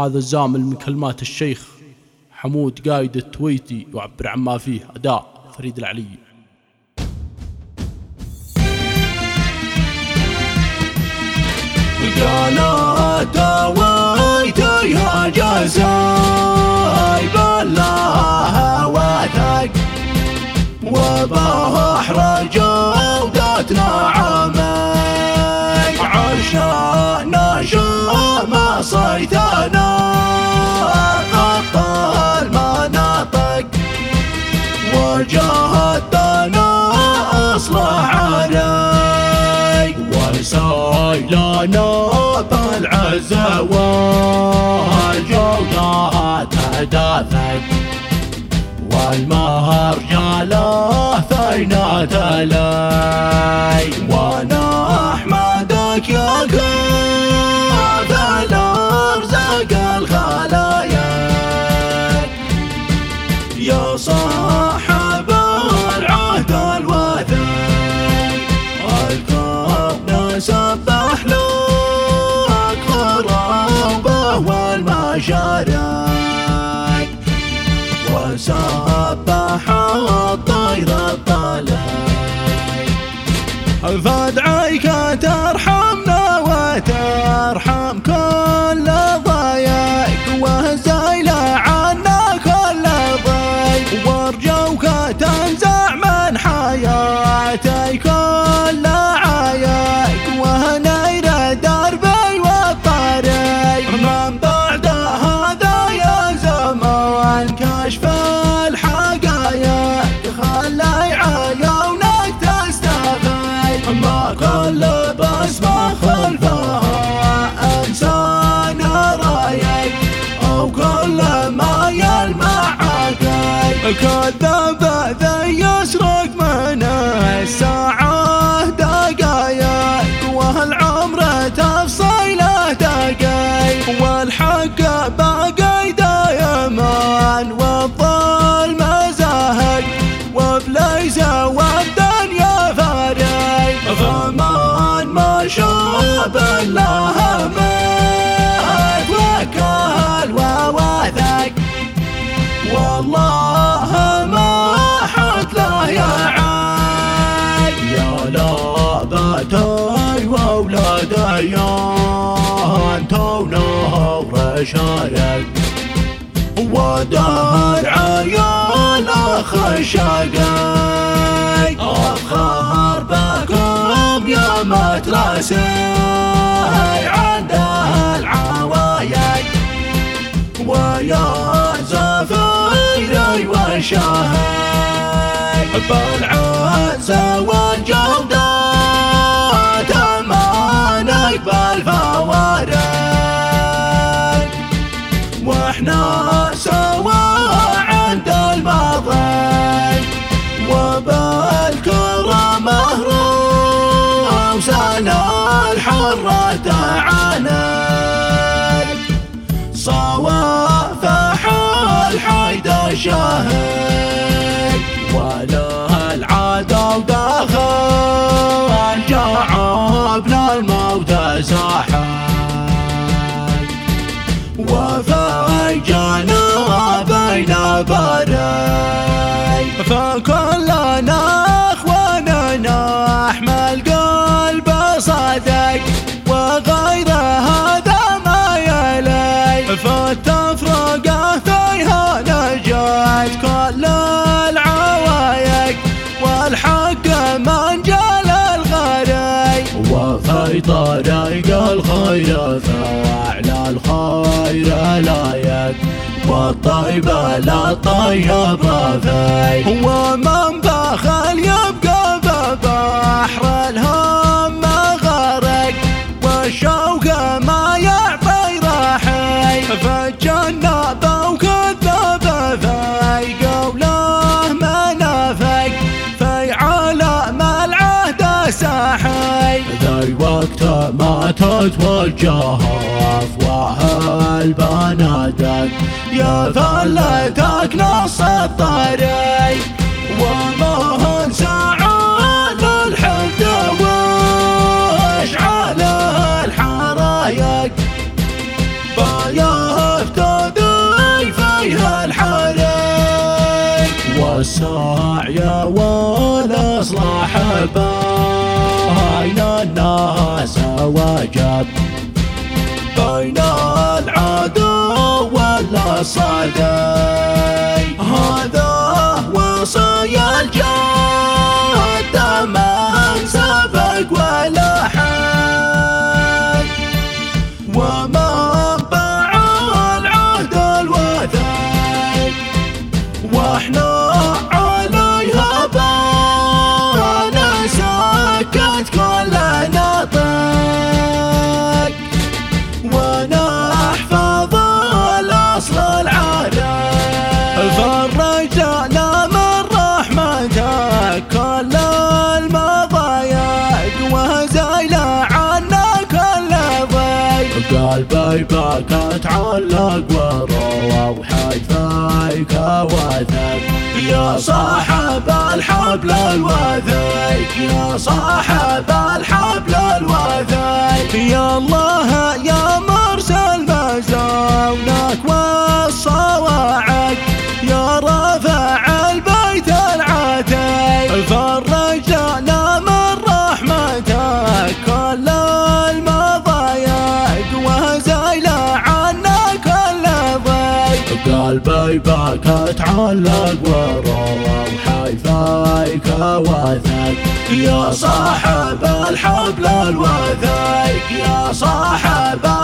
هذا الزامل من كلمات الشيخ حمود قايد التويتي يعبر عما فيه أداء فريد العلي. قالت تويتي جزاي بالله وثق وبحر جودتنا عمي عشنا شام صيتنا علي وسيلنا بالعز والجودة تدافق والمهر جاله فينا تلي وأنا احمدك يا كاف الارزاق الخلايا. يا صاحب كذب ذا يسرق من الساعة دقايق وهالعمر تفصيله دقايق والحق باقي دايما والظلم زاهق وبليس والدنيا فارق فمن ما شاب الله. واولاد ايان تونه رشايق ودار عيال خشقي افخر بكم يا مدرسي عنده العوايق. ويا زفيري وشاهي بالعز والجودة الحرة تعاني صوافح الحيد شاهد. وله العادة وداخل جعبنا الموت ساحل وفجنا بين بري فكلنا الخير فعل الخير لايق والطيب لا طيب في ومن بخل يبقى ببحر الهم غرق والشوق ما يعطي راحي توجهها افواه البنادق يا فلتك نص الطريق وما انسى عن الحب واشعل الحرايق بايا افتدي فيها الحريق والساعي والاصلاح باين النهار بين العدو والصدي هذا وصي الجاد وثق يا صاحب الحبل الوثيق يا صاحب الحبل يا الله يا قلبي بكت علق وروح فيك وثق يا صاحب الحبل الوثيق يا صاحب